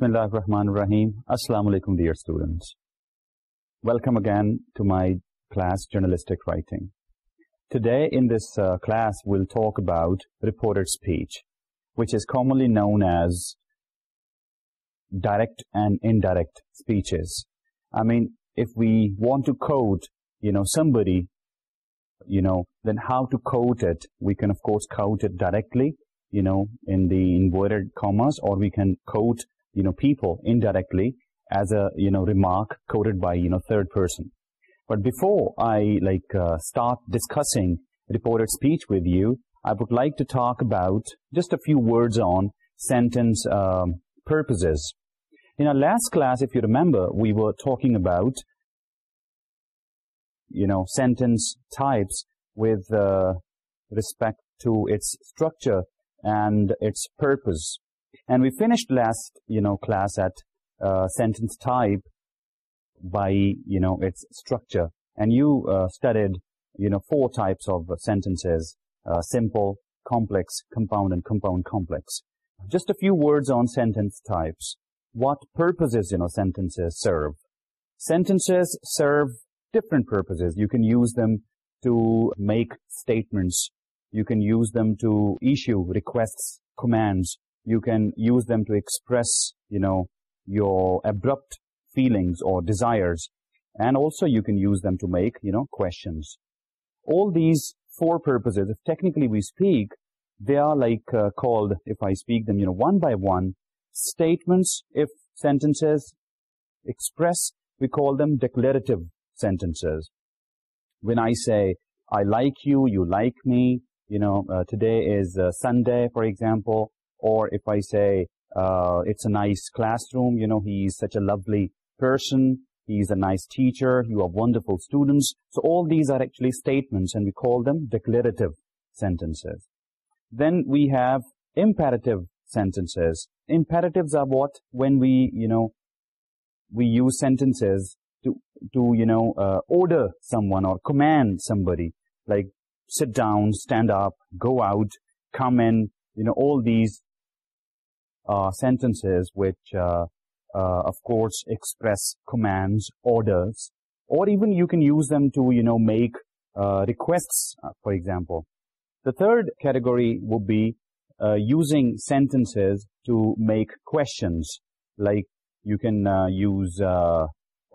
بسم اللہ الرحمن الرحیم السلام علیکم dear students welcome again to my class journalistic writing today in this class we'll talk about reported speech which is commonly known as direct and indirect speeches I mean if we want to quote you know somebody you know then how to quote it we can of course quote it directly you know in the inverted commas or we can quote you know, people indirectly as a, you know, remark quoted by, you know, third person. But before I, like, uh, start discussing reported speech with you, I would like to talk about just a few words on sentence um, purposes. In our last class, if you remember, we were talking about, you know, sentence types with uh, respect to its structure and its purpose. And we finished last, you know, class at uh, sentence type by, you know, its structure. And you uh, studied, you know, four types of sentences, uh, simple, complex, compound, and compound complex. Just a few words on sentence types. What purposes, you know, sentences serve? Sentences serve different purposes. You can use them to make statements. You can use them to issue requests, commands, you can use them to express, you know, your abrupt feelings or desires, and also you can use them to make, you know, questions. all these four purposes, if technically we speak, they are like uh, called, if I speak them, you know, one by one, statements, if sentences express, we call them declarative sentences. When I say, I like you, you like me, you know, uh, today is uh, Sunday, for example, or if I say uh, it's a nice classroom, you know, he's such a lovely person, he's a nice teacher, you have wonderful students. So all these are actually statements and we call them declarative sentences. Then we have imperative sentences. Imperatives are what when we, you know, we use sentences to, to you know, uh, order someone or command somebody, like sit down, stand up, go out, come in, you know, all these uh, sentences which, uh, uh, of course, express commands, orders, or even you can use them to, you know, make requests, for example. The third category would be using sentences to make questions. Like you can use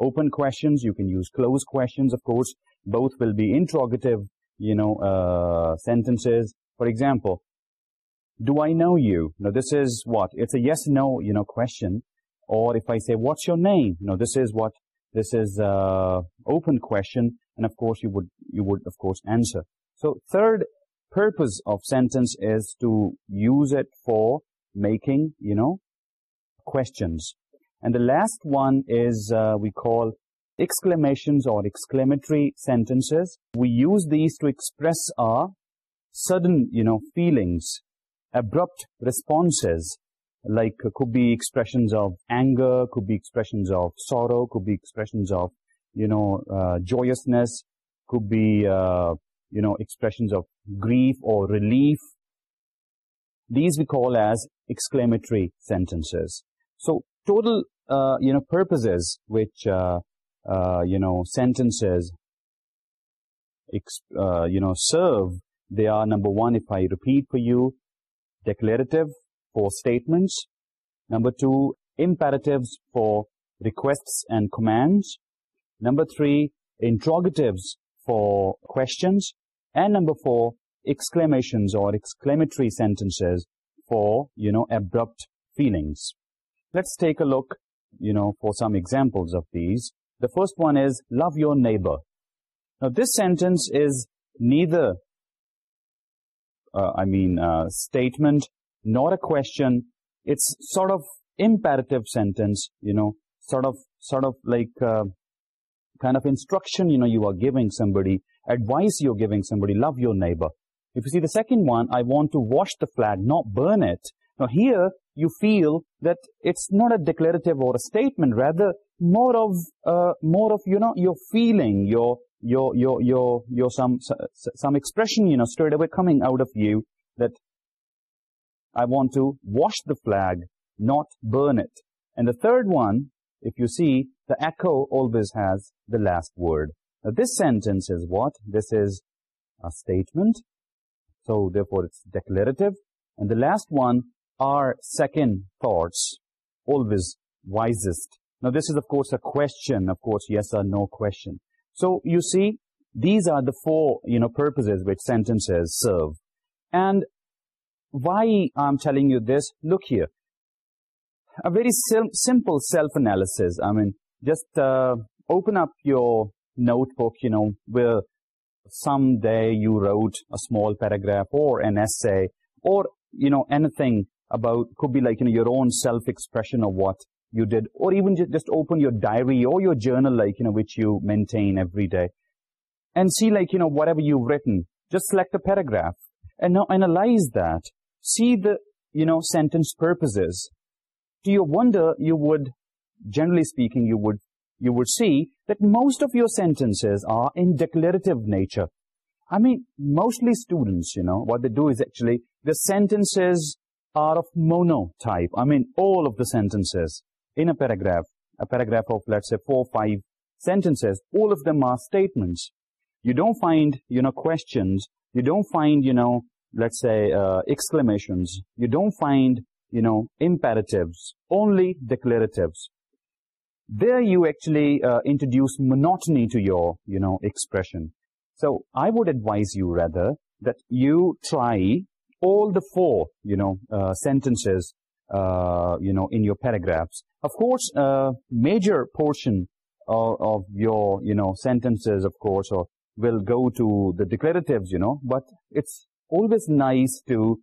open questions, you can use closed questions, of course. Both will be interrogative, you know, uh, sentences. For example, do I know you? Now, this is what? It's a yes, no, you know, question. Or if I say, what's your name? You know, this is what? This is a open question. And, of course, you would, you would, of course, answer. So, third purpose of sentence is to use it for making, you know, questions. And the last one is uh, we call exclamations or exclamatory sentences. We use these to express our sudden, you know, feelings abrupt responses like could be expressions of anger, could be expressions of sorrow, could be expressions of, you know, uh, joyousness, could be, uh, you know, expressions of grief or relief. These we call as exclamatory sentences. So total, uh, you know, purposes which, you know, sentences, you know, serve, they are number one, if I repeat for you, declarative for statements. Number two, imperatives for requests and commands. Number three, interrogatives for questions. And number four, exclamations or exclamatory sentences for, you know, abrupt feelings. Let's take a look, you know, for some examples of these. The first one is, love your neighbor. Now, this sentence is neither uh, I mean, statement nor a question it's sort of imperative sentence you know sort sort of like like kind of instruction you know you are giving somebody advice you're giving somebody love your neighbor. If you see the second one i want to wash the flag not burn it. Now here you feel that it's not a declarative or a statement rather more of uh, more of you know your feeling your your your your your some some expression you know straight away coming out of you that I want to wash the flag, not burn it. And the third one, if you see, the echo always has the last word. Now, this sentence is what? This is a statement. So, therefore, it's declarative. And the last one, our second thoughts, always wisest. Now, this is, of course, a question. Of course, yes or no question. So you see, these are the four you know purposes which sentences serve, and why I'm telling you this. Look here, a very sim simple self-analysis. I mean, just uh, open up your notebook, you know, where someday you wrote a small paragraph or an essay or, you know, anything about, could be like, you know, your own self-expression or what you did, or even just open your diary or your journal, like, you know, which you maintain every day, and see, like, you know, whatever you've written. Just select a paragraph and now analyze that. See the, you know, sentence purposes. To your wonder, you would, generally speaking, you would, you would see that most of your sentences are in declarative nature. I mean, mostly students, you know, what they do is actually the sentences are of mono type. I mean, all of the sentences in a paragraph, a paragraph of let's say four, five sentences, all of them are statements. You don't find, you know, questions. You don't find, you know, let's say uh, exclamations. You don't find, you know, imperatives, only declaratives. There you actually uh, introduce monotony to your, you know, expression. So I would advise you rather that you try all the four, you know, uh, sentences uh, you know in your paragraphs. Of course a major portion of, your you know sentences of course will go to the declaratives you know but it's always nice to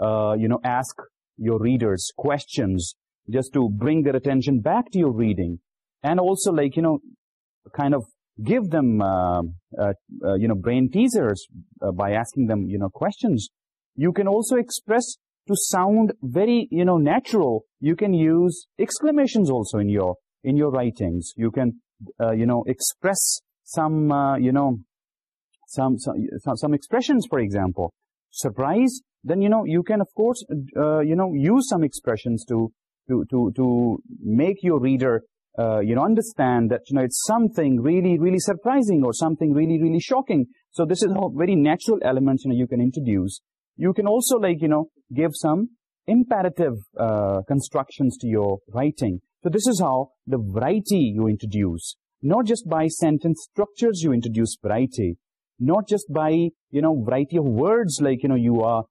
uh, you know ask your readers questions just to bring their attention back to your reading. And also like you know kind of give them you know brain teasers by asking them you know questions. You can also express to sound very, you know, natural, you can use exclamations also in your, in your writings. You can, uh, you know, express some, uh, you know, some, some, some expressions, for example. Surprise, then, you know, you can, of course, uh, you know, use some expressions to, to, to, to make your reader, you know, understand that, you know, it's something really, really surprising or something really, really shocking. So this is all very natural elements, you can introduce you can also like you know give some imperative uh, constructions to your writing. So this is how the variety you introduce not just by sentence structures you introduce variety not just by you know variety of words like you know you are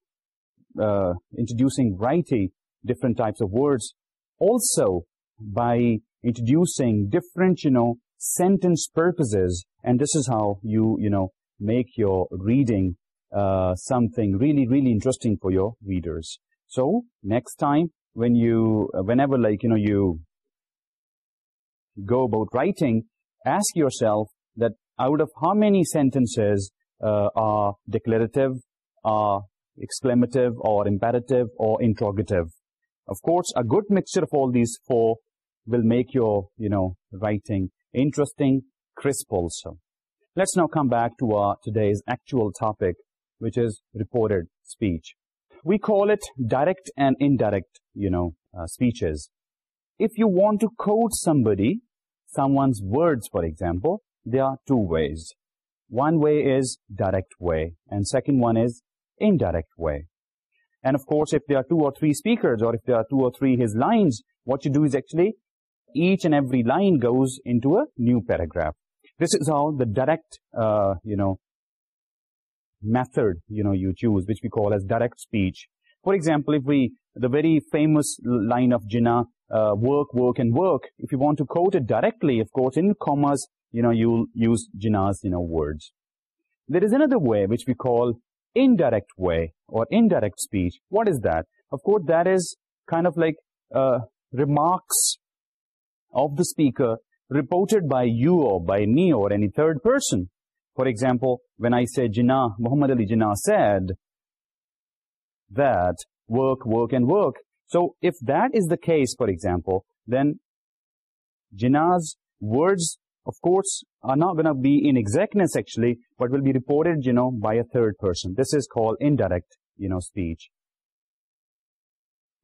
uh, introducing variety different types of words. Also by introducing different you know sentence purposes and this is how you you know make your reading uh, something really really interesting for your readers. So next time when you uh, whenever like you know you go about writing ask yourself that out of how many sentences uh, are declarative are exclamative or imperative or interrogative? Of course a good mixture of all these four will make your you know writing interesting crisp also. Let's now come back to our today's actual topic which is reported speech. We call it direct and indirect, you know, uh, speeches. If you want to quote somebody, someone's words, for example, there are two ways. One way is direct way, and second one is indirect way. And of course, if there are two or three speakers, or if there are two or three his lines, what you do is actually, each and every line goes into a new paragraph. This is how the direct, uh, you know, method you know you choose which we call as direct speech. For example if we the very famous line of jinnah uh, work work and work if you want to quote it directly of course in commas you know you'll use jinnah's you know words. There is another way which we call indirect way or indirect speech. What is that? Of course that is kind of like uh, remarks of the speaker reported by you or by me or any third person. For example, when I say Jinnah, Muhammad Ali Jinnah said that work, work, and work. So if that is the case, for example, then Jinnah's words, of course, are not going to be in exactness actually, but will be reported, you know, by a third person. This is called indirect, you know, speech.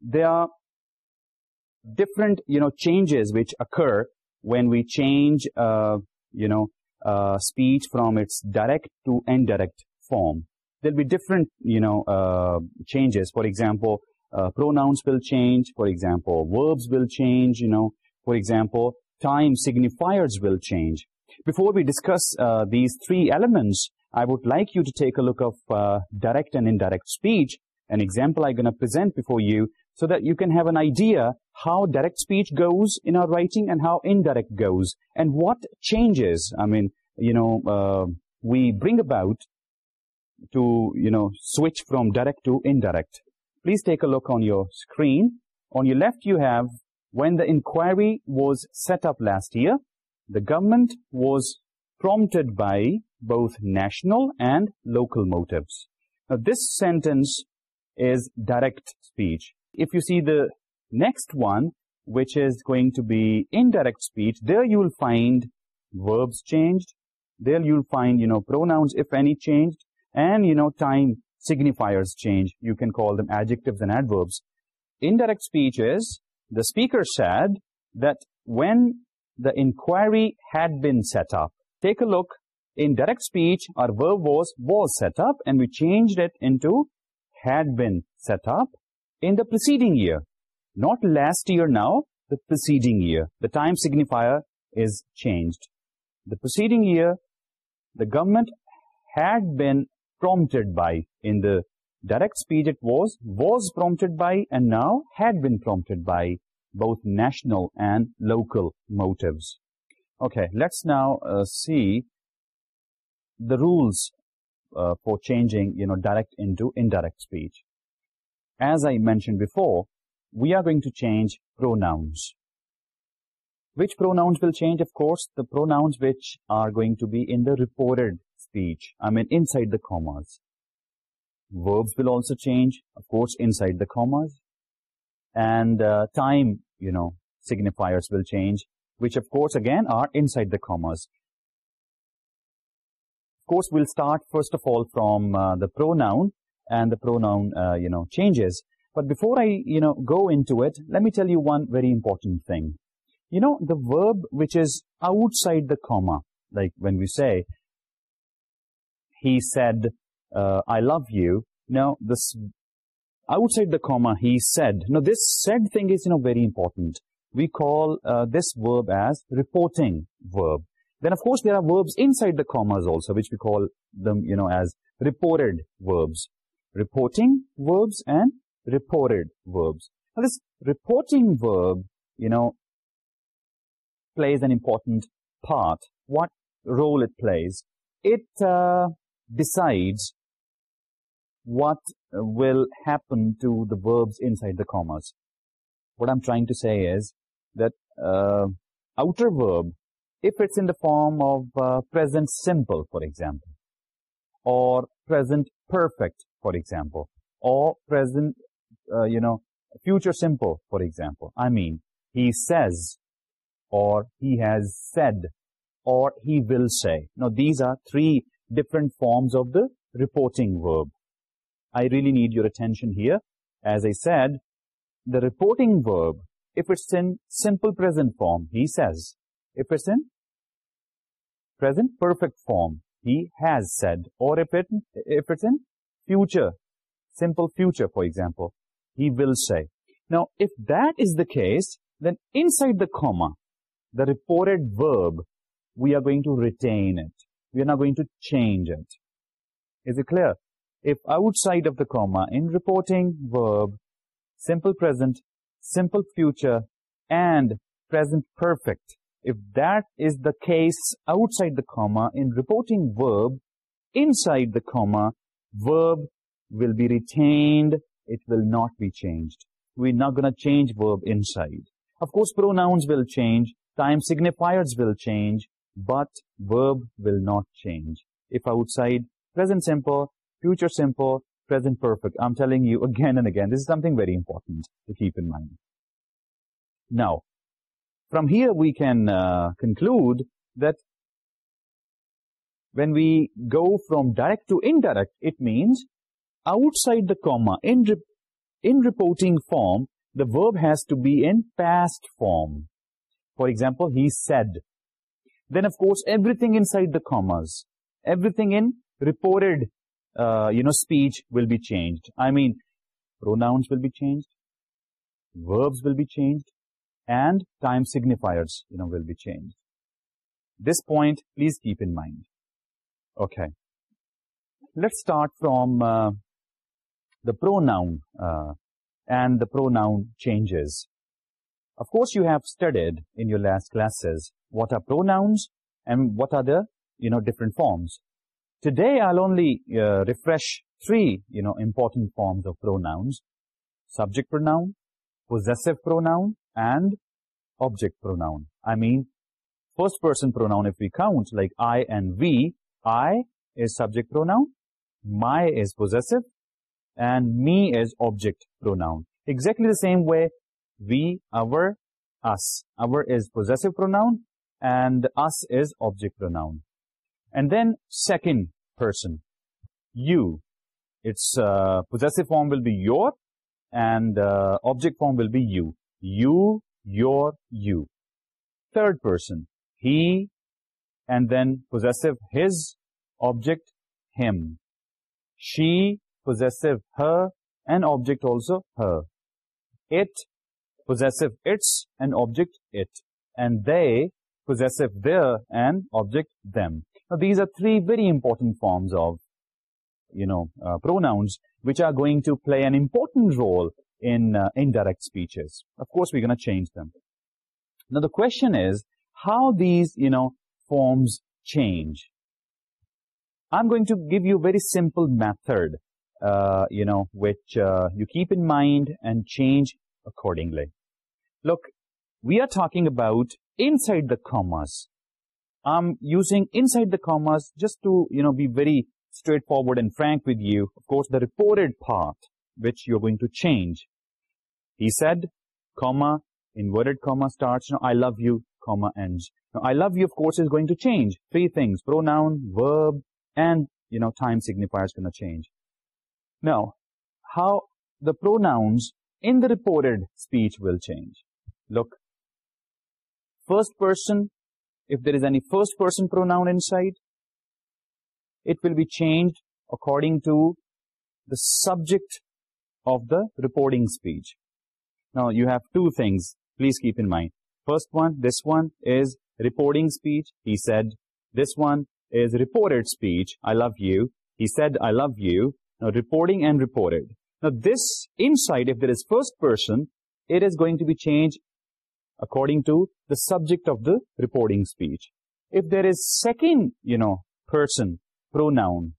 There are different, you know, changes which occur when we change, uh, you know, speech from its direct to indirect form. There'll be different, you know, uh, changes. For example, uh, pronouns will change. For example, verbs will change, you know. For example, time signifiers will change. Before we discuss uh, these three elements, I would like you to take a look of direct and indirect speech. An example I'm going to present before you so that you can have an idea how direct speech goes in our writing and how indirect goes and what changes, I mean, you know, uh, we bring about to, you know, switch from direct to indirect. Please take a look on your screen. On your left you have when the inquiry was set up last year, the government was prompted by both national and local motives. Now this sentence is direct speech if you see the next one, which is going to be indirect speech, there you will find verbs changed. There you'll find, you know, pronouns, if any, changed. And, you know, time signifiers change. You can call them adjectives and adverbs. Indirect speech is, the speaker said that when the inquiry had been set up, take a look. In direct speech, our verb was, was set up, and we changed it into had been set up in the preceding year. Not last year now, the preceding year. The time signifier is changed. The preceding year, the government had been prompted by, in the direct speech it was, was prompted by and now had been prompted by both national and local motives. Okay, let's now uh, see the rules uh, for changing, you know, direct into indirect speech as I mentioned before, we are going to change pronouns. Which pronouns will change? Of course, the pronouns which are going to be in the reported speech, I mean inside the commas. Verbs will also change, of course, inside the commas. And uh, time, you know, signifiers will change, which of course, again, are inside the commas. Of course, we'll start first of all from uh, the pronoun and the pronoun, uh, you know, changes. But before I, you know, go into it, let me tell you one very important thing. You know, the verb which is outside the comma, like when we say, he said, uh, I love you. Now, this outside the comma, he said. Now, this said thing is, you know, very important. We call uh, this verb as reporting verb. Then, of course, there are verbs inside the commas also, which we call them, you know, as reported verbs reporting verbs and reported verbs. Now this reporting verb, you know, plays an important part. What role it plays? It uh, decides what will happen to the verbs inside the commas. What I'm trying to say is that uh, outer verb, if it's in the form of uh, present simple, for example, or present perfect, for example, or present, uh, you know, future simple, for example. I mean, he says, or he has said, or he will say. Now, these are three different forms of the reporting verb. I really need your attention here. As I said, the reporting verb, if it's in simple present form, he says. If it's in present perfect form, he has said. Or if it's in future, simple future, for example, he will say. Now, if that is the case, then inside the comma, the reported verb, we are going to retain it. We are not going to change it. Is it clear? If outside of the comma, in reporting verb, simple present, simple future, and present perfect, if that is the case outside the comma, in reporting verb, inside the comma, verb will be retained, it will not be changed. We're not going to change verb inside. Of course, pronouns will change, time signifiers will change, but verb will not change. If outside, present simple, future simple, present perfect. I'm telling you again and again, this is something very important to keep in mind. Now, from here we can uh, conclude that when we go from direct to indirect, it means outside the comma, in, in reporting form, the verb has to be in past form. For example, he said. Then, of course, everything inside the commas, everything in reported, uh, you know, speech will be changed. I mean, pronouns will be changed, verbs will be changed, and time signifiers, you know, will be changed. This point, please keep in mind. Okay. Let's start from uh, the pronoun uh, and the pronoun changes. Of course, you have studied in your last classes what are pronouns and what are the, you know, different forms. Today, I'll only uh, refresh three, you know, important forms of pronouns. Subject pronoun, possessive pronoun, and object pronoun. I mean, first person pronoun, if we count, like I and we, I is subject pronoun, my is possessive, and me is object pronoun. Exactly the same way, we, our, us. Our is possessive pronoun, and us is object pronoun. And then second person, you. Its uh, possessive form will be your, and uh, object form will be you. You, your, you. Third person, he, and then possessive his object him. She possessive her and object also her. It possessive its and object it. And they possessive their and object them. Now these are three very important forms of you know uh, pronouns which are going to play an important role in uh, indirect speeches. Of course we're going to change them. Now the question is how these you know forms change? I'm going to give you a very simple method, uh, you know, which uh, you keep in mind and change accordingly. Look, we are talking about inside the commas. I'm using inside the commas just to, you know, be very straightforward and frank with you. Of course, the reported part, which you're going to change. He said, comma, inverted comma starts, now I love you, comma ends. Now, I love you, of course, is going to change. Three things, pronoun, verb, and you know time signifier is going to change. Now how the pronouns in the reported speech will change. Look. First person if there is any first person pronoun inside it will be changed according to the subject of the reporting speech. Now you have two things. Please keep in mind. First one this one is reporting speech. He said this one is reported speech, I love you, he said, I love you, reporting and reported. Now this insight, if there is first person, it is going to be changed according to the subject of the reporting speech. If there is second, you know, person, pronoun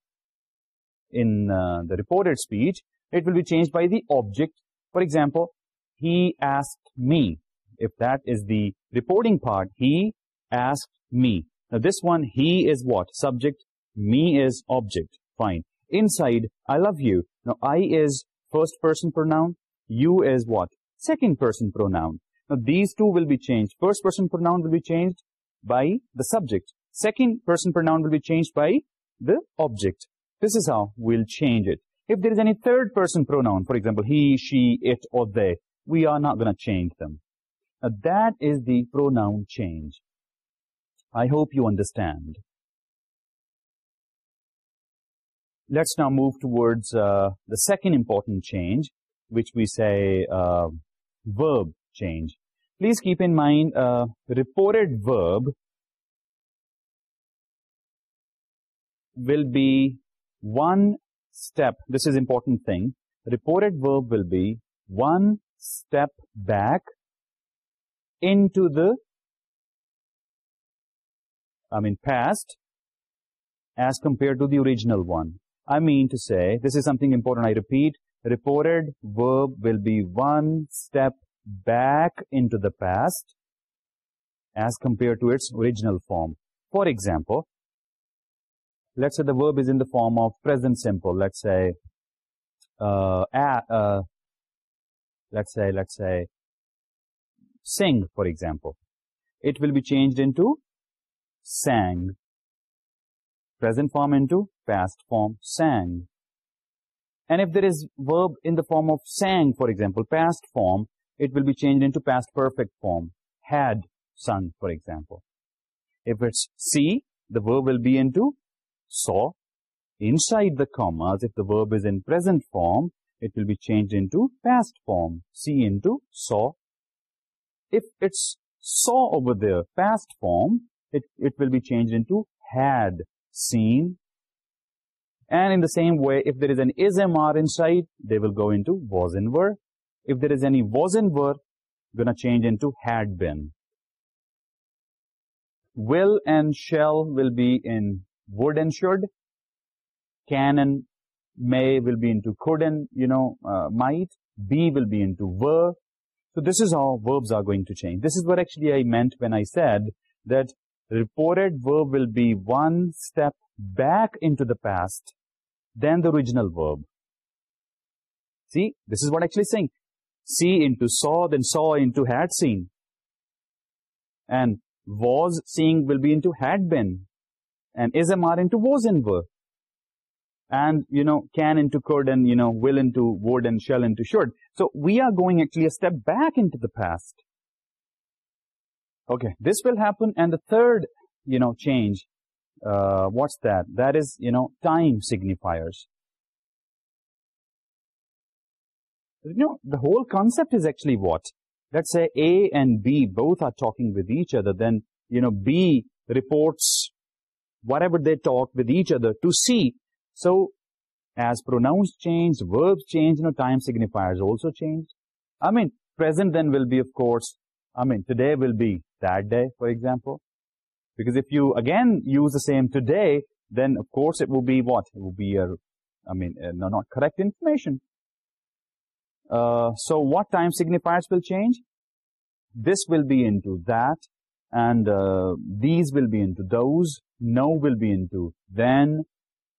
in uh, the reported speech, it will be changed by the object. For example, he asked me, if that is the reporting part, he asked me. Now this one, he is what? Subject. Me is object. Fine. Inside, I love you. Now, I is first person pronoun. You is what? Second person pronoun. Now, these two will be changed. First person pronoun will be changed by the subject. Second person pronoun will be changed by the object. This is how we'll change it. If there is any third person pronoun, for example, he, she, it, or they, we are not going to change them. Now, that is the pronoun change. I hope you understand. Let's now move towards uh, the second important change, which we say uh, verb change. Please keep in mind a reported verb will be one step. This is important thing. Reported verb will be one step back into the I mean past as compared to the original one. I mean to say, this is something important I repeat, reported verb will be one step back into the past as compared to its original form. For example, let's say the verb is in the form of present simple. Let's say, uh, uh, let's say, let's say, sing, for example. It will be changed into sang. Present form into past form sang. And if there is verb in the form of sang, for example, past form, it will be changed into past perfect form, had sung, for example. If it's see, the verb will be into saw. Inside the commas, if the verb is in present form, it will be changed into past form, see into saw. If it's saw over there, past form, it it will be changed into had seen, and in the same way, if there is an an is M R inside they will go into was in were of going to change into had been. will and shall will be in would and should can and may will be into could and, you know, uh, might, be will be into were. So this is how verbs are going to change. This is what actually I meant when I said that reported verb will be one step back into the past than the original verb. See, this is what actually saying. See into saw, then saw into had seen. And was seeing will be into had been. And is amar into was in were. And, you know, can into could and, you know, will into would and shall into should. So we are going actually a step back into the past. Okay, this will happen and the third, you know, change, uh, what's that? That is, you know, time signifiers. You know, the whole concept is actually what? Let's say A and B both are talking with each other, then, you know, B reports whatever they talk with each other to C. So, as pronouns change, verbs change, you know, time signifiers also change. I mean, present then will be, of course, I mean, today will be, that day, for example. Because if you again use the same today, then of course it will be what? It will be, a, I mean, a, no, not correct information. Uh, so what time signifiers will change? This will be into that, and uh, these will be into those, no will be into then,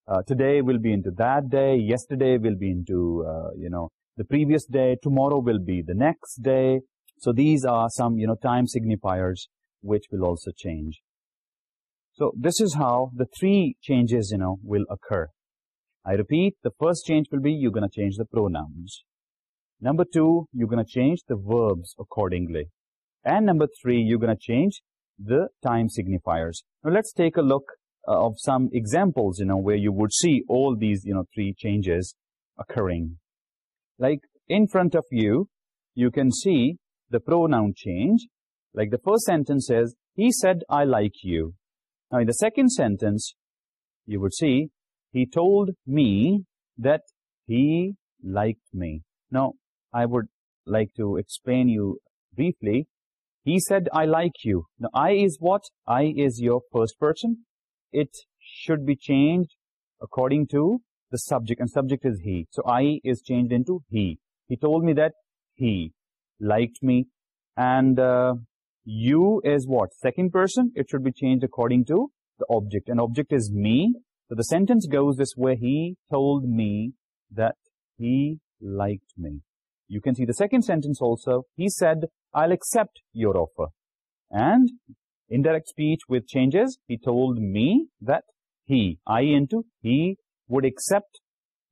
uh, today will be into that day, yesterday will be into, uh, you know, the previous day, tomorrow will be the next day, so these are some, you know, time signifiers which will also change. So this is how the three changes, you know, will occur. I repeat, the first change will be you're going to change the pronouns. Number two, you're going to change the verbs accordingly. And number three, you're going to change the time signifiers. Now let's take a look uh, of some examples, you know, where you would see all these, you know, three changes occurring. Like in front of you, you can see the pronoun change. Like the first sentence is, he said, I like you. Now in the second sentence, you would see, he told me that he liked me. Now, I would like to explain you briefly. He said, I like you. Now, I is what? I is your first person. It should be changed according to the subject, and subject is he. So, I is changed into he. He told me that he liked me. And uh, you is what? Second person? It should be changed according to the object. And object is me. So the sentence goes this way. He told me that he liked me. You can see the second sentence also. He said, I'll accept your offer. And indirect speech with changes. He told me that he, I into he, would accept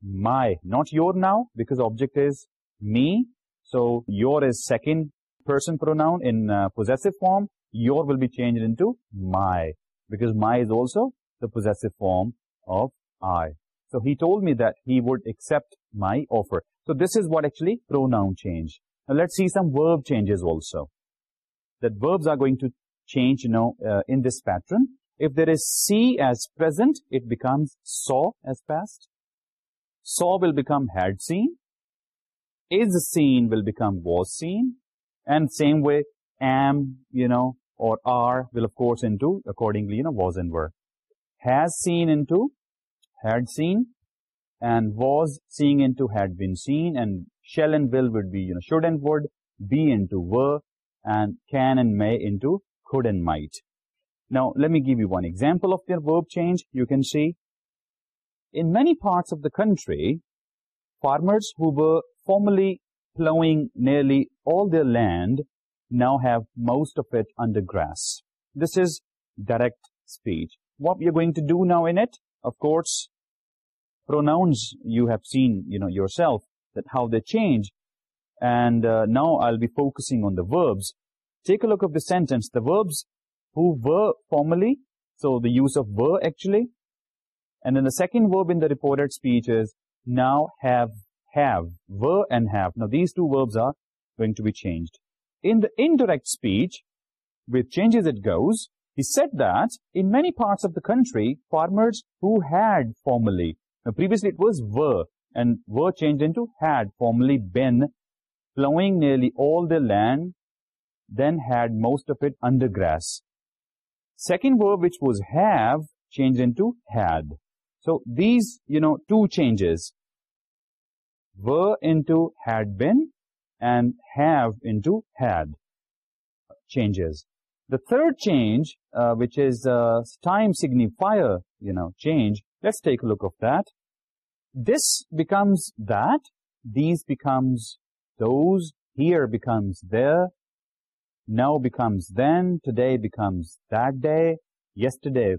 my, not your now, because object is me. So your is second person pronoun in uh, possessive form. Your will be changed into my. Because my is also the possessive form of I. So he told me that he would accept my offer. So this is what actually pronoun change. Now let's see some verb changes also. That verbs are going to change you know uh, in this pattern. If there is see as present, it becomes saw as past. Saw will become had seen is seen will become was seen and same way am you know or are will of course into accordingly you know was and were. Has seen into had seen and was seeing into had been seen and shall and will would be you know should and would be into were and can and may into could and might. Now let me give you one example of their verb change. You can see in many parts of the country farmers who were formerly plowing nearly all their land now have most of it under grass. This is direct speech. What we are going to do now in it? Of course, pronouns you have seen you know yourself that how they change. And uh, now I'll be focusing on the verbs. Take a look of the sentence. The verbs who were formerly, so the use of were actually. And then the second verb in the reported speech is now have have, were and have. Now these two verbs are going to be changed. In the indirect speech, with changes it goes, he said that in many parts of the country, farmers who had formerly, now previously it was were, and were changed into had formerly been plowing nearly all their land, then had most of it under grass. Second verb which was have changed into had. So these, you know, two changes were into had been and have into had changes. The third change, uh, which is uh, time signifier, you know, change, let's take a look of that. This becomes that, these becomes those, here becomes there, now becomes then, today becomes that day, yesterday,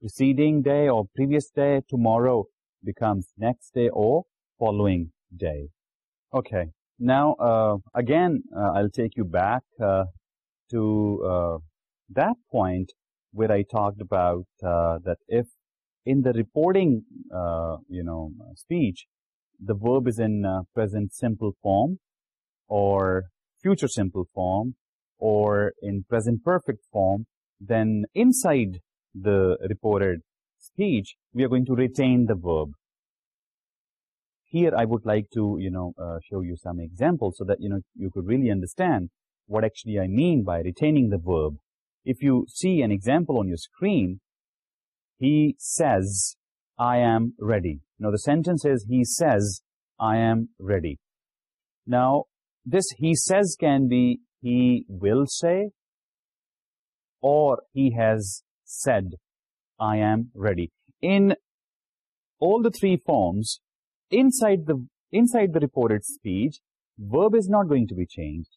preceding day or previous day, tomorrow becomes next day or following day. Okay, now uh, again, uh, I'll take you back uh, to that point where I talked about that if in the reporting, you know, speech, the verb is in present simple form or future simple form or in present perfect form, then inside the reported speech, we are going to retain the verb here I would like to, you know, uh, show you some examples so that, you know, you could really understand what actually I mean by retaining the verb. If you see an example on your screen, he says, I am ready. Now, the sentence is, he says, I am ready. Now, this he says can be, he will say, or he has said, I am ready. In all the three forms, inside the inside the reported speech, verb is not going to be changed.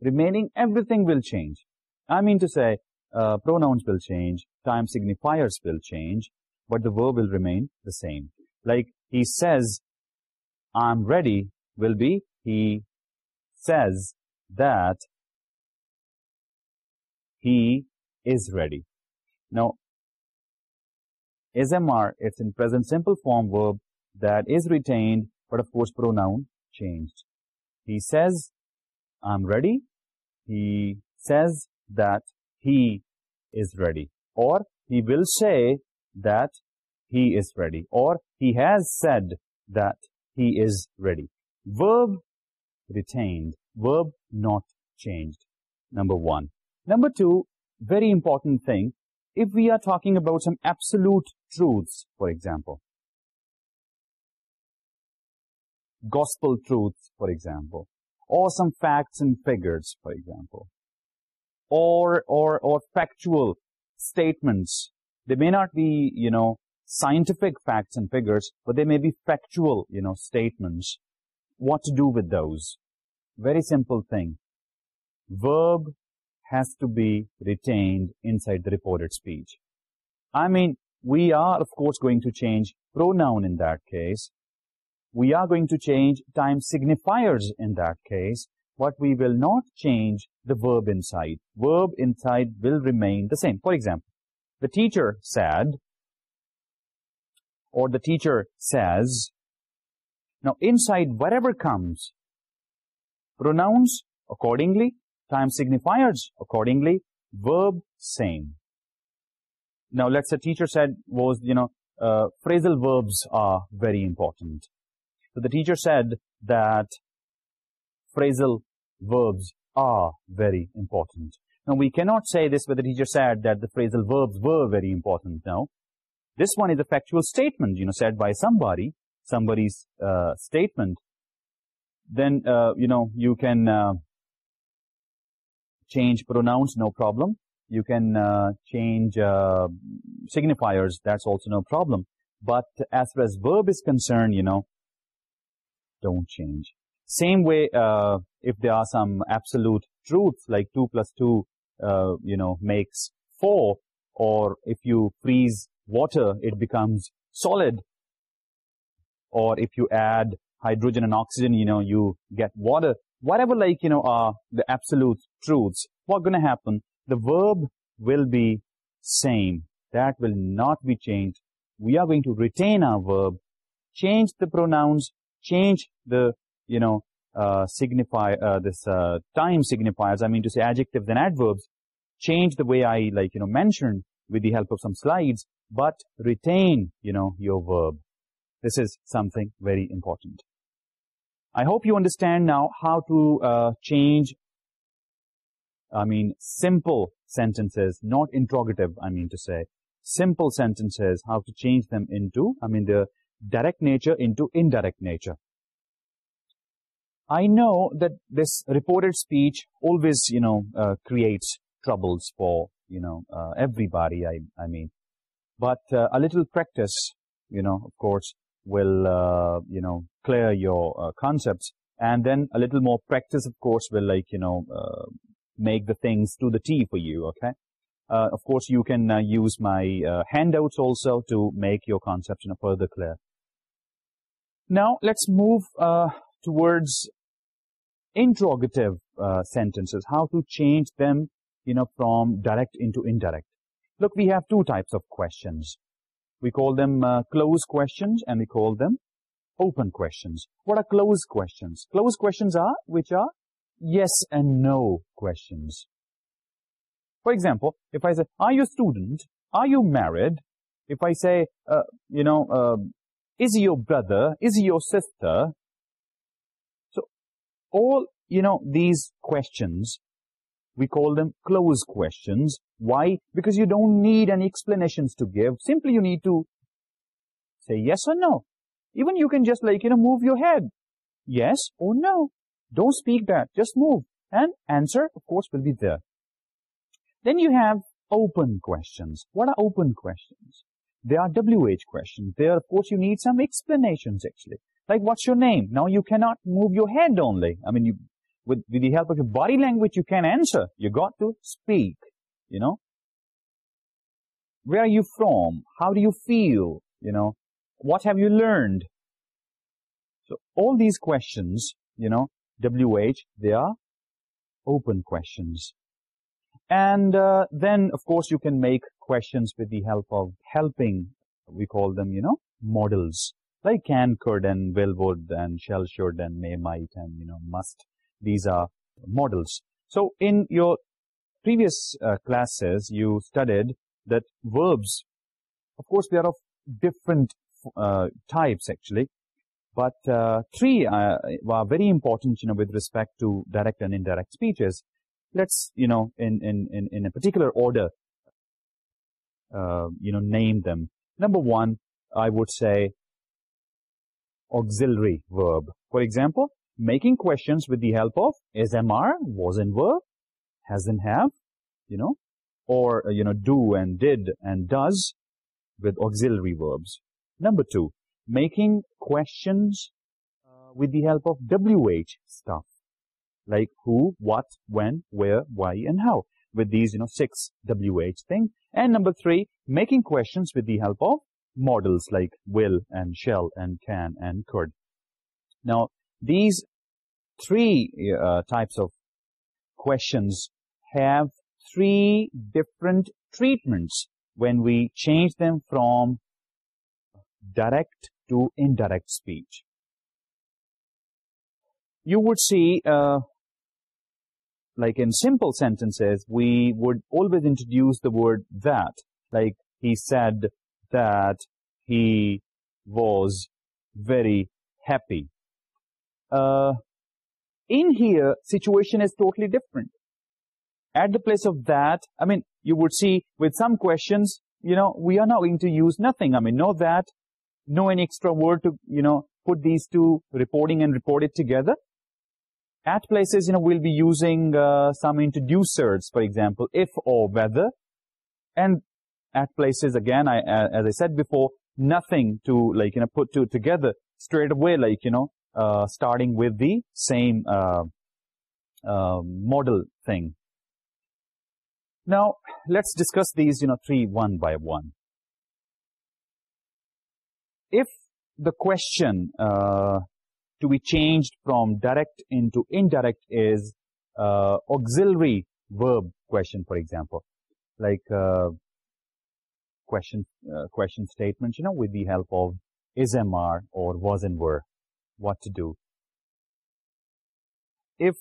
Remaining, everything will change. I mean to say, uh, pronouns will change, time signifiers will change, but the verb will remain the same. Like, he says, I'm ready, will be, he says that he is ready. Now, SMR it's in present simple form verb, that is retained, but of course pronoun changed. He says, I'm ready. He says that he is ready. Or he will say that he is ready. Or he has said that he is ready. Verb retained. Verb not changed. Number one. Number two, very important thing, if we are talking about some absolute truths, for example, gospel truths, for example, or some facts and figures, for example, or, or, or factual statements. They may not be, you know, scientific facts and figures, but they may be factual, you know, statements. What to do with those? Very simple thing. Verb has to be retained inside the reported speech. I mean, we are, of course, going to change pronoun in that case, we are going to change time signifiers in that case, but we will not change the verb inside. Verb inside will remain the same. For example, the teacher said, or the teacher says, now inside whatever comes, pronouns accordingly, time signifiers accordingly, verb same. Now let's say teacher said was, you know, uh, phrasal verbs are very important. So the teacher said that phrasal verbs are very important. Now we cannot say this where the teacher said that the phrasal verbs were very important. Now, this one is a factual statement, you know, said by somebody, somebody's uh, statement. Then, uh, you know, you can uh, change pronouns, no problem. You can uh, change uh, signifiers, that's also no problem. But as far as verb is concerned, you know, don't change. Same way, uh, if there are some absolute truths, like 2 plus 2 uh, you know, makes 4, or if you freeze water, it becomes solid, or if you add hydrogen and oxygen, you know, you get water. Whatever, like, you know, are the absolute truths, what's going to happen? The verb will be same. That will not be changed. We are going to retain our verb, change the pronouns change the, you know, uh, signify, uh, this uh, time signifiers, I mean to say adjectives and adverbs, change the way I, like, you know, mentioned with the help of some slides, but retain, you know, your verb. This is something very important. I hope you understand now how to uh, change, I mean, simple sentences, not interrogative, I mean to say, simple sentences, how to change them into, I mean, the direct nature into indirect nature. I know that this reported speech always, you know, uh, creates troubles for, you know, uh, everybody, I, I mean. But uh, a little practice, you know, of course, will, you know, clear your concepts. And then a little more practice, of course, will like, you know, make the things to the T for you, okay? Of course, you can use my handouts also to make your conception a further clear. Now, let's move uh, towards interrogative uh, sentences, how to change them, you know, from direct into indirect. Look, we have two types of questions. We call them uh, close questions and we call them open questions. What are close questions? Close questions are, which are yes and no questions. For example, if I say, are you a student? Are you married? If I say, you know, is he your brother, is he your sister. So all, you know, these questions, we call them close questions. Why? Because you don't need any explanations to give. Simply you need to say yes or no. Even you can just like, you know, move your head. Yes or no. Don't speak that. Just move. And answer, of course, will be there. Then you have open questions. What are open questions? They are WH questions. There, of course, you need some explanations, actually. Like, what's your name? Now, you cannot move your hand. only. I mean, with, the help of your body language, you can answer. You got to speak, you know. Where are you from? How do you feel? You know, what have you learned? So, all these questions, you know, WH, they are open questions. And uh, then, of course, you can make questions with the help of helping, we call them, you know, models like can, could, and will, would, and shall, should, and may, might, and, you know, must. These are models. So, in your previous uh, classes, you studied that verbs, of course, they are of different uh, types, actually. But uh, three are, are very important, you know, with respect to direct and indirect speeches. Let's, you know, in, in, in, in a particular order, uh, you know, name them. Number one, I would say auxiliary verb. For example, making questions with the help of is, am, are, was in, were, has in, have, you know, or, uh, you know, do and did and does with auxiliary verbs. Number two, making questions uh, with the help of WH stuff, like who, what, when, where, why and how with these, you know, six WH thing. And number three, making questions with the help of models like will and shall and can and could. Now, these three uh, types of questions have three different treatments when we change them from direct to indirect speech. You would see uh, like in simple sentences, we would always introduce the word that. Like he said that he was very happy. Uh, in here, situation is totally different. At the place of that, I mean, you would see with some questions, you know, we are not going to use nothing. I mean, no that, no any extra word to, you know, put these two reporting and report it together. At places, you know, we'll be using uh, some introducers, for example, if or whether. And at places, again, I uh, as I said before, nothing to, like, you know, put to together straight away, like, you know, uh, starting with the same model thing. Now, let's discuss these, you know, three one by one. If the question to be changed from direct into indirect is uh, auxiliary verb question, for example. Like uh, question uh, question statements, you know, with the help of is MR or was and were, what to do. If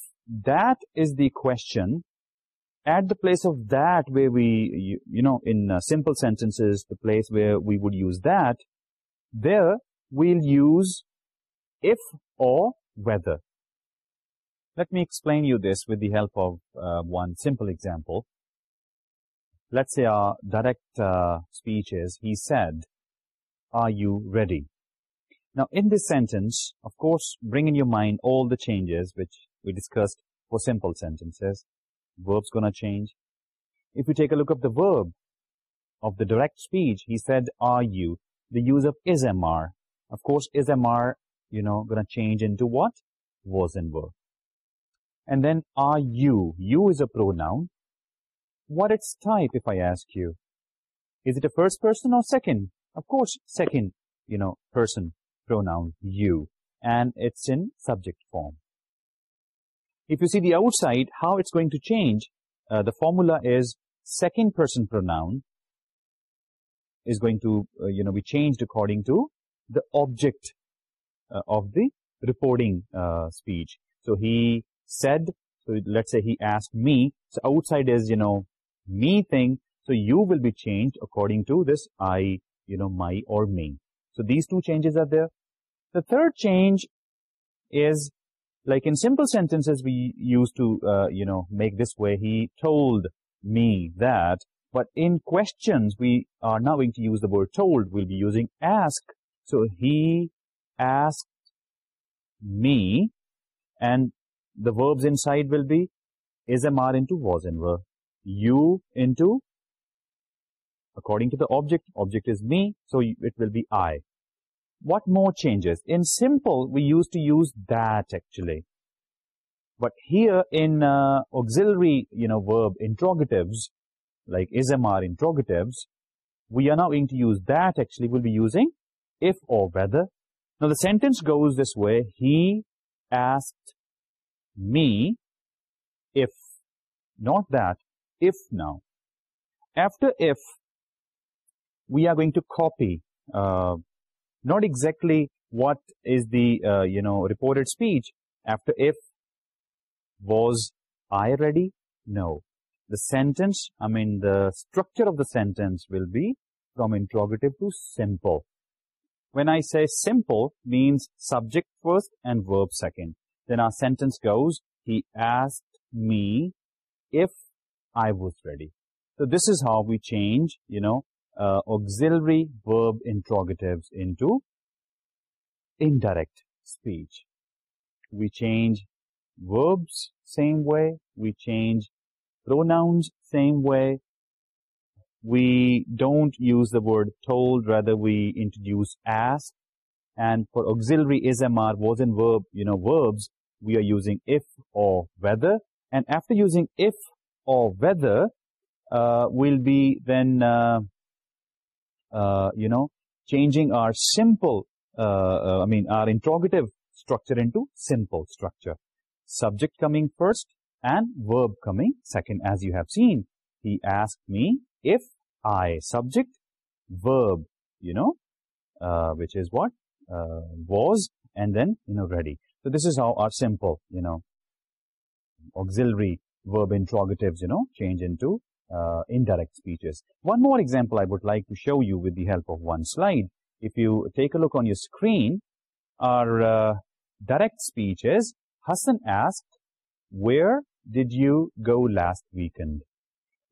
that is the question, at the place of that where we, you, know, in uh, simple sentences, the place where we would use that, there we'll use if or whether. Let me explain you this with the help of uh, one simple example. Let's say our direct uh, speech is, he said, are you ready? Now, in this sentence, of course, bring in your mind all the changes which we discussed for simple sentences. Verb's gonna change. If we take a look at the verb of the direct speech, he said, are you? The use of is MR. Of course, is MR you know, going to change into what? Was and were. And then are you, you is a pronoun. What its type, if I ask you? Is it a first person or second? Of course, second, you know, person, pronoun, you. And it's in subject form. If you see the outside, how it's going to change, uh, the formula is second person pronoun is going to, uh, you know, be changed according to the object uh, of the reporting uh, speech. So he said, so let's say he asked me, so outside is, you know, me thing, so you will be changed according to this I, you know, my or me. So these two changes are there. The third change is, like in simple sentences we used to, uh, you know, make this way, he told me that, But in questions, we are now going to use the word told. We'll be using ask. So he Ask me and the verbs inside will be is mr into was in verb you into according to the object. Object is me so it will be i. What more changes? In simple we used to use that actually. But here in uh, auxiliary you know verb interrogatives like is mr interrogatives we are now going to use that actually. We'll be using if or whether now the sentence goes this way, he asked me if, not that, if now. After if, we are going to copy, uh, not exactly what is the, uh, you know, reported speech. After if, was I ready? No. The sentence, I mean, the structure of the sentence will be from interrogative to simple. When I say simple means subject first and verb second. Then our sentence goes, he asked me if I was ready. So this is how we change, you know, uh, auxiliary verb interrogatives into indirect speech. We change verbs same way. We change pronouns same way we don't use the word told, rather we introduce ask. And for auxiliary ismr, was in verb, you know, verbs, we are using if or whether. And after using if or whether, uh, we'll be then, uh, uh, you know, changing our simple, I mean, our interrogative structure into simple structure. Subject coming first and verb coming second, as you have seen. He asked me if I subject, verb, you know, uh, which is what? Uh, was and then, you know, ready. So this is how our simple, you know, auxiliary verb interrogatives, you know, change into uh, indirect speeches. One more example I would like to show you with the help of one slide. If you take a look on your screen, our uh, direct speech is, Hassan asked, where did you go last weekend?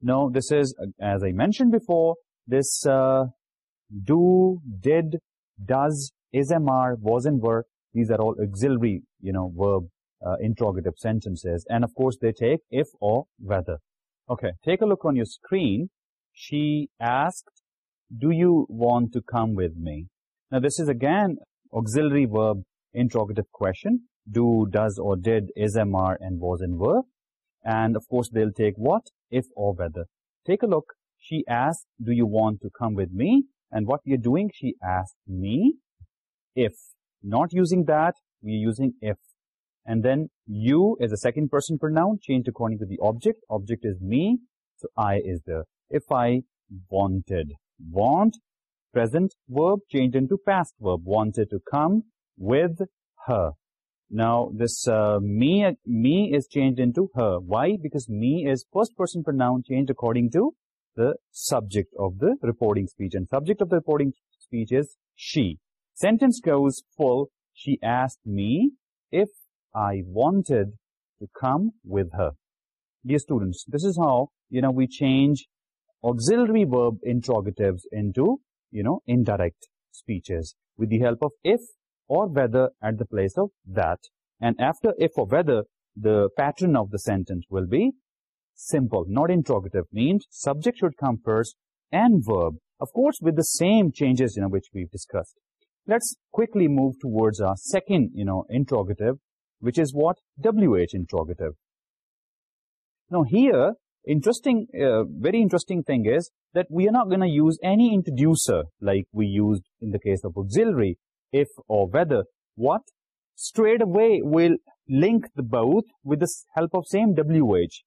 No, this is, as I mentioned before, this uh, do, did, does, is, am, are, wasn't, were, these are all auxiliary, you know, verb uh, interrogative sentences. And, of course, they take if or whether. Okay, take a look on your screen. She asked, do you want to come with me? Now, this is, again, auxiliary verb interrogative question. Do, does, or did, is, am, are, and wasn't, were. And of course, they'll take what? If or whether. Take a look. She asked, do you want to come with me? And what you're doing, she asked me if. Not using that, we're using if. And then you is a second person pronoun, changed according to the object. Object is me, so I is there. If I wanted. Want, present verb, changed into past verb. Wanted to come with her. Now, this uh, me me is changed into her. Why? Because me is first-person pronoun changed according to the subject of the reporting speech. And subject of the reporting speech is she. Sentence goes full. She asked me if I wanted to come with her. Dear students, this is how, you know, we change auxiliary verb interrogatives into, you know, indirect speeches. With the help of if or whether at the place of that. And after if or whether, the pattern of the sentence will be simple, not interrogative. Means subject should come first and verb. Of course, with the same changes, you know, which we've discussed. Let's quickly move towards our second, you know, interrogative, which is what? WH interrogative. Now, here, interesting, uh, very interesting thing is that we are not going to use any introducer like we used in the case of auxiliary if or whether what straight away will link the both with the help of same WH.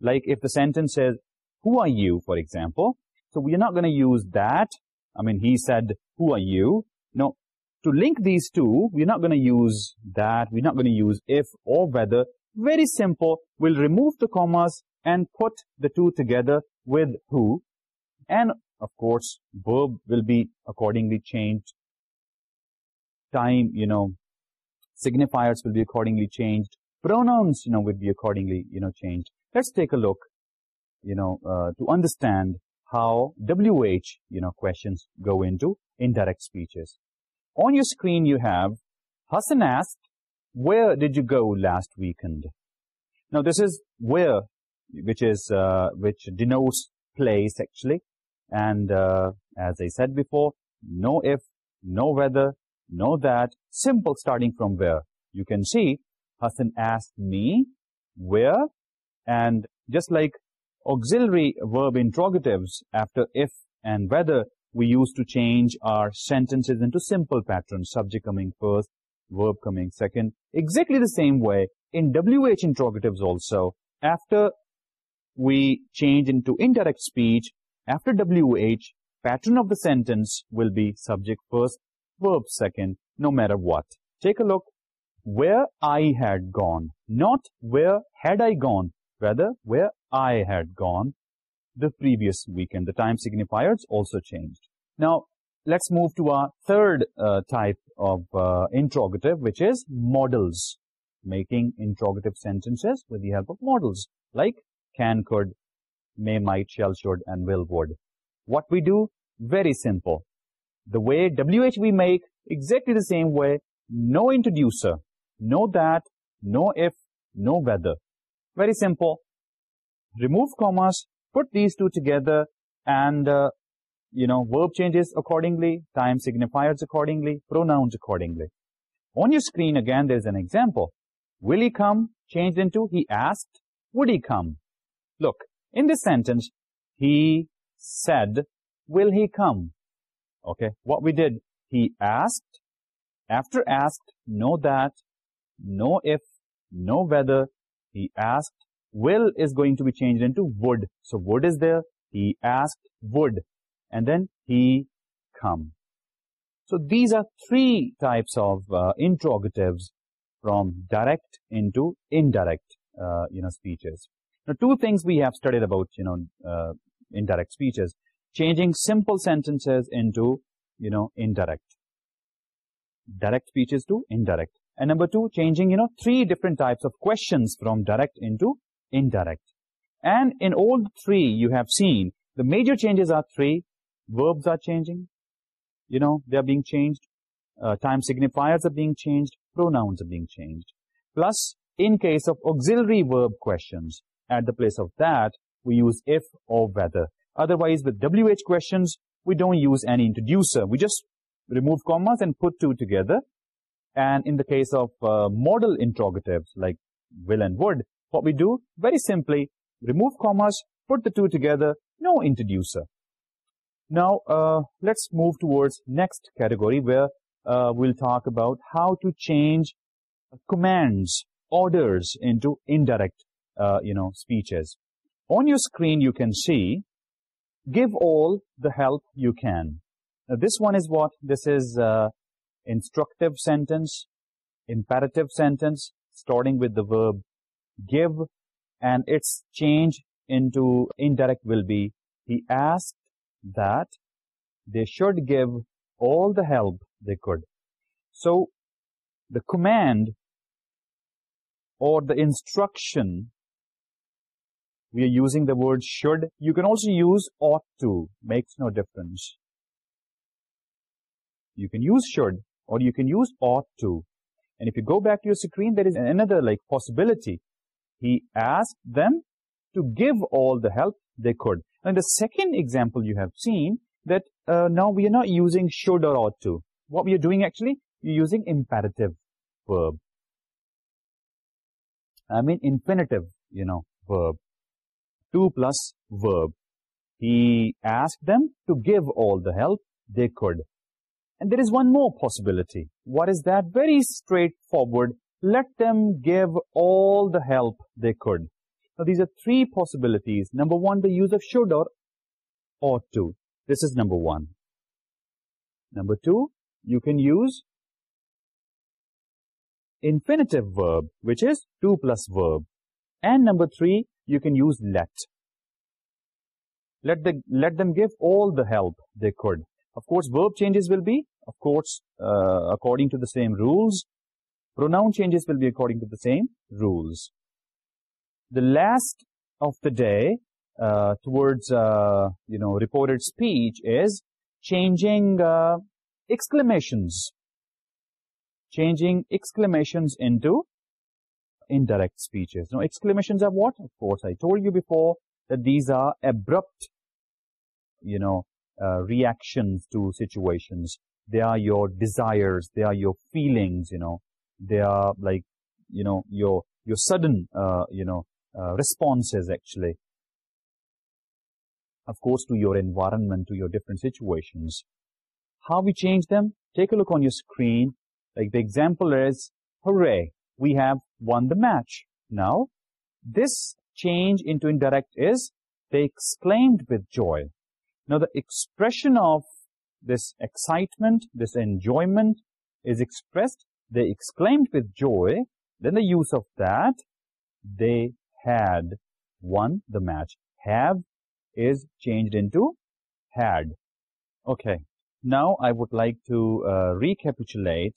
Like if the sentence says, who are you, for example, so we're not going to use that. I mean, he said, who are you? No, to link these two, we're not going to use that. We're not going to use if or whether. Very simple. We'll remove the commas and put the two together with who. And, of course, verb will be accordingly changed time, you know, signifiers will be accordingly changed. Pronouns, you know, would be accordingly, you know, changed. Let's take a look, you know, uh, to understand how WH, you know, questions go into indirect speeches. On your screen you have, Hassan asked, where did you go last weekend? Now this is where, which is, uh, which denotes place actually. And uh, as I said before, no if, no whether, Know that simple starting from where. You can see Hassan asked me where, and just like auxiliary verb interrogatives after if and whether we used to change our sentences into simple patterns, subject coming first, verb coming second. Exactly the same way in WH interrogatives also, after we change into indirect speech, after WH, pattern of the sentence will be subject first, verb second no matter what. Take a look. Where I had gone. Not where had I gone. Rather, where I had gone the previous weekend. The time signifiers also changed. Now, let's move to our third uh, type of uh, interrogative, which is models. Making interrogative sentences with the help of models, like can, could, may, might, shall, should, and will, would. What we do? Very simple the way WH we make, exactly the same way, no introducer, no that, no if, no whether. Very simple. Remove commas, put these two together, and, uh, you know, verb changes accordingly, time signifiers accordingly, pronouns accordingly. On your screen, again, there's an example. Will he come? Changed into, he asked, would he come? Look, in this sentence, he said, will he come? Okay, what we did, he asked, after asked, no that, no if, no whether, he asked, will is going to be changed into would. So would is there, he asked, would, and then he come. So these are three types of uh, interrogatives from direct into indirect, uh, you know, speeches. Now two things we have studied about, you know, uh, indirect speeches changing simple sentences into, you know, indirect. Direct speeches to indirect. And number two, changing, you know, three different types of questions from direct into indirect. And in all three you have seen, the major changes are three. Verbs are changing. You know, they are being changed. Uh, time signifiers are being changed. Pronouns are being changed. Plus, in case of auxiliary verb questions, at the place of that, we use if or whether. Otherwise, with WH questions, we don't use any introducer. We just remove commas and put two together. And in the case of uh, modal interrogatives like will and would, what we do, very simply, remove commas, put the two together, no introducer. Now, uh, let's move towards next category where uh, we'll talk about how to change commands, orders into indirect, uh, you know, speeches. On your screen, you can see give all the help you can. This one is what? This is uh, instructive sentence, imperative sentence, starting with the verb give, and its change into indirect will be, he asked that they should give all the help they could. So, the command or the instruction we are using the word should. You can also use ought to. Makes no difference. You can use should or you can use ought to. And if you go back to your screen, there is another like possibility. He asked them to give all the help they could. And the second example you have seen that uh, now we are not using should or ought to. What we are doing actually, you're using imperative verb. I mean infinitive, you know, verb. To plus verb he ask them to give all the help they could and there is one more possibility what is that very straightforward let them give all the help they could these are three possibilities number one the use of should or ought to. This is number one. Number two, you can use infinitive verb, which is to plus verb. And number three, you can use let. Let, the, let them give all the help they could. Of course, verb changes will be, of course, uh, according to the same rules. Pronoun changes will be according to the same rules. The last of the day uh, towards, uh, you know, reported speech is changing exclamations. Changing exclamations into indirect speeches. Now, exclamations are what? Of course, I told you before that these are abrupt, you know, uh, reactions to situations. They are your desires. They are your feelings, you know. They are like, you know, your, your sudden, uh, you know, uh, responses actually. Of course, to your environment, to your different situations. How we change them? Take a look on your screen. Like the example is, hooray we have won the match. Now, this change into indirect is, they exclaimed with joy. Now, the expression of this excitement, this enjoyment is expressed, they exclaimed with joy, then the use of that, they had won the match. Have is changed into had. Okay, now I would like to uh, recapitulate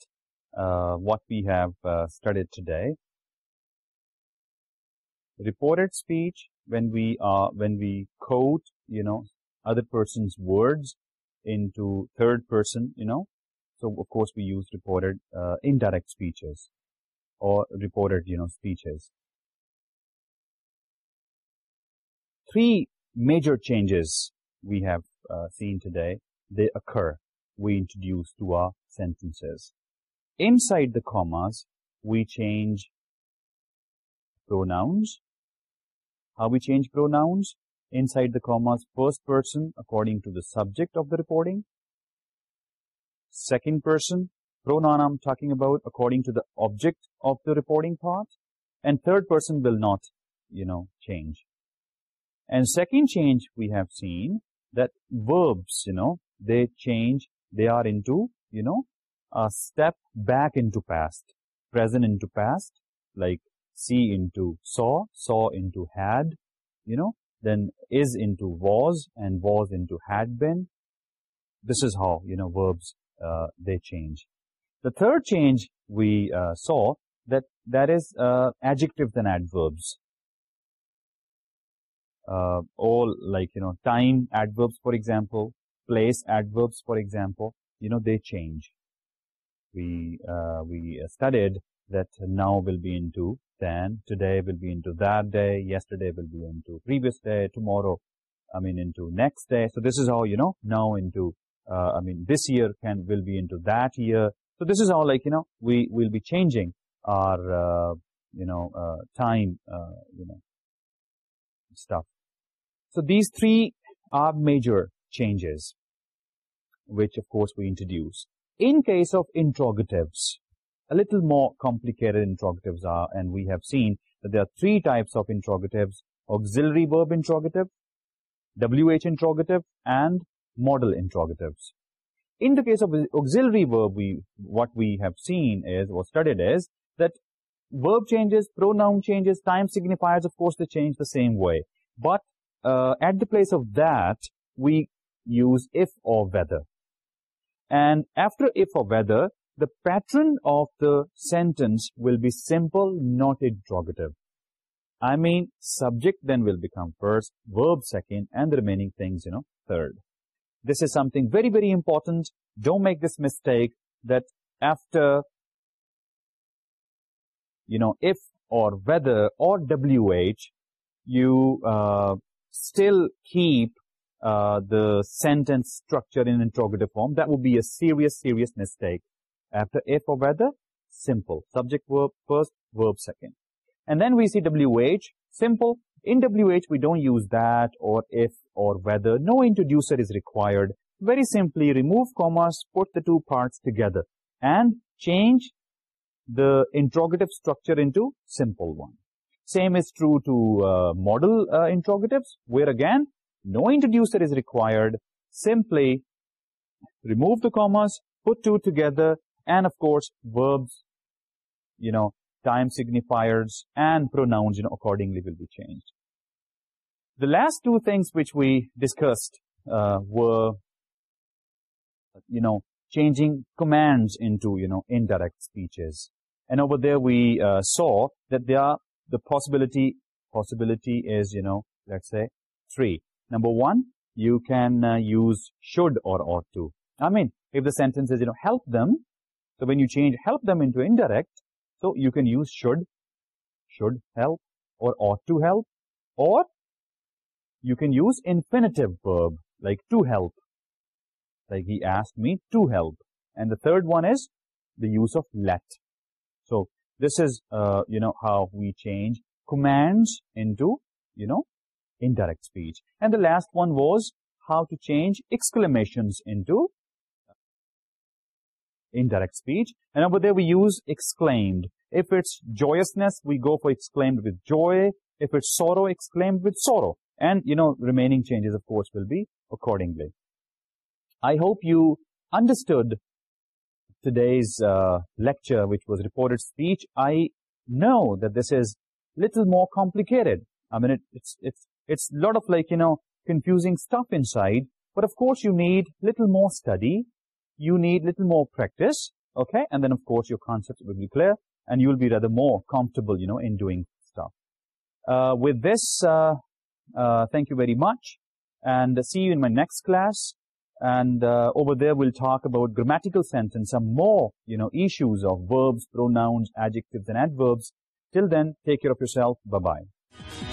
uh, what we have uh, studied today. Reported speech, when we, uh, when we quote, you know, other person's words into third person, you know. So, of course, we use reported uh, indirect speeches or reported, you know, speeches. Three major changes we have seen today, they occur. We introduce to our sentences inside the commas we change pronouns. How we change pronouns? Inside the commas first person according to the subject of the reporting second person pronoun i'm talking about according to the object of the reporting part. And third person will not you know change. And second change we have seen that verbs you know they change they are into you know a step back into past, present into past, like see into saw, saw into had, you know, then is into was and was into had been. This is how, you know, verbs, uh, they change. The third change we uh, saw, that there is uh, adjectives and adverbs. All like, you know, time adverbs, for example, place adverbs, for example, you know, they change. Uh, we studied that now will be into then, today will be into that day, yesterday will be into previous day, tomorrow, I mean, into next day. So this is how, you know, now into, uh, I mean, this year can will be into that year. So this is how, like, you know, we will be changing our, uh, you know, uh, time, uh, you know, stuff. So these three are major changes, which, of course, we introduce. In case of interrogatives, a little more complicated interrogatives are, and we have seen that there are three types of interrogatives, auxiliary verb interrogative, WH interrogative, and model interrogatives. In the case of auxiliary verb, we what we have seen is, or studied is, that verb changes, pronoun changes, time signifiers, of course, they change the same way. But uh, at the place of that, we use if or whether and after if or whether, the pattern of the sentence will be simple, not interrogative. I mean, subject then will become first, verb second, and the remaining things, you know, third. This is something very, very important. Don't make this mistake that after, you know, if or whether or WH, you uh, still keep uh, the sentence structure in interrogative form. That would be a serious, serious mistake. After if or whether, simple. Subject verb first, verb second. And then we see WH, simple. In WH, we don't use that or if or whether. No introducer is required. Very simply, remove commas, put the two parts together. And change the interrogative structure into simple one. Same is true to uh, model uh, interrogatives, where again, no introducer is required, simply remove the commas, put two together, and of course, verbs, you know, time signifiers, and pronouns, you know, accordingly will be changed. The last two things which we discussed uh, were, you know, changing commands into, you know, indirect speeches. And over there we uh, saw that there are the possibility, possibility is, you know, let's say, three number one, you can uh, use should or ought to. I mean, if the sentence is, you know, help them, so when you change help them into indirect, so you can use should, should help, or ought to help, or you can use infinitive verb, like to help, like he asked me to help. And the third one is the use of let. So this is, uh, you know, how we change commands into, you know, indirect speech. And the last one was how to change exclamations into indirect speech. And over there we use exclaimed. If it's joyousness, we go for exclaimed with joy. If it's sorrow, exclaimed with sorrow. And, you know, remaining changes, of course, will be accordingly. I hope you understood today's uh, lecture, which was reported speech. I know that this is little more complicated. I mean, it, it's, it's it's a lot of like, you know, confusing stuff inside. But of course, you need little more study. You need little more practice. Okay? And then, of course, your concepts will be clear. And you will be rather more comfortable, you know, in doing stuff. Uh, with this, uh, uh, thank you very much. And see you in my next class. And over there, we'll talk about grammatical sentence, some more, you know, issues of verbs, pronouns, adjectives, and adverbs. Till then, take care of yourself. Bye-bye.